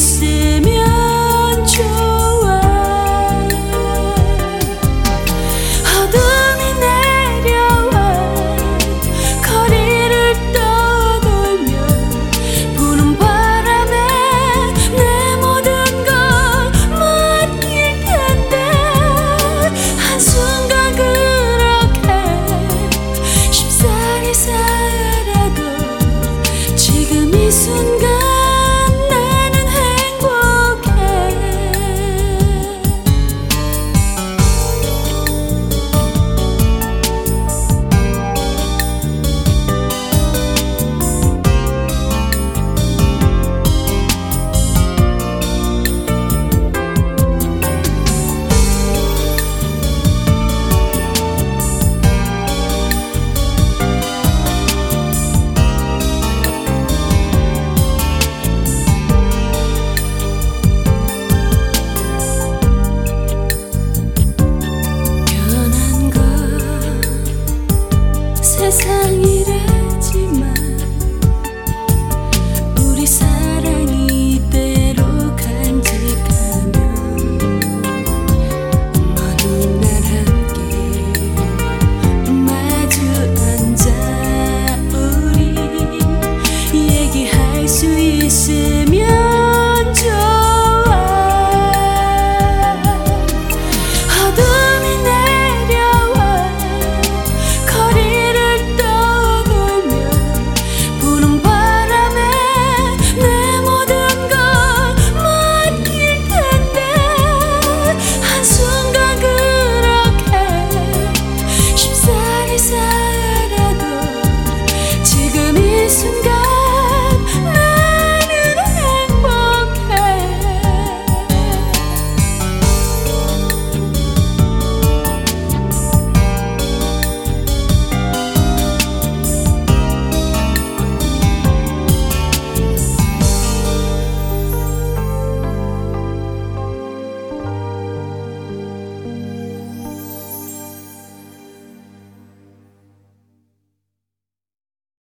see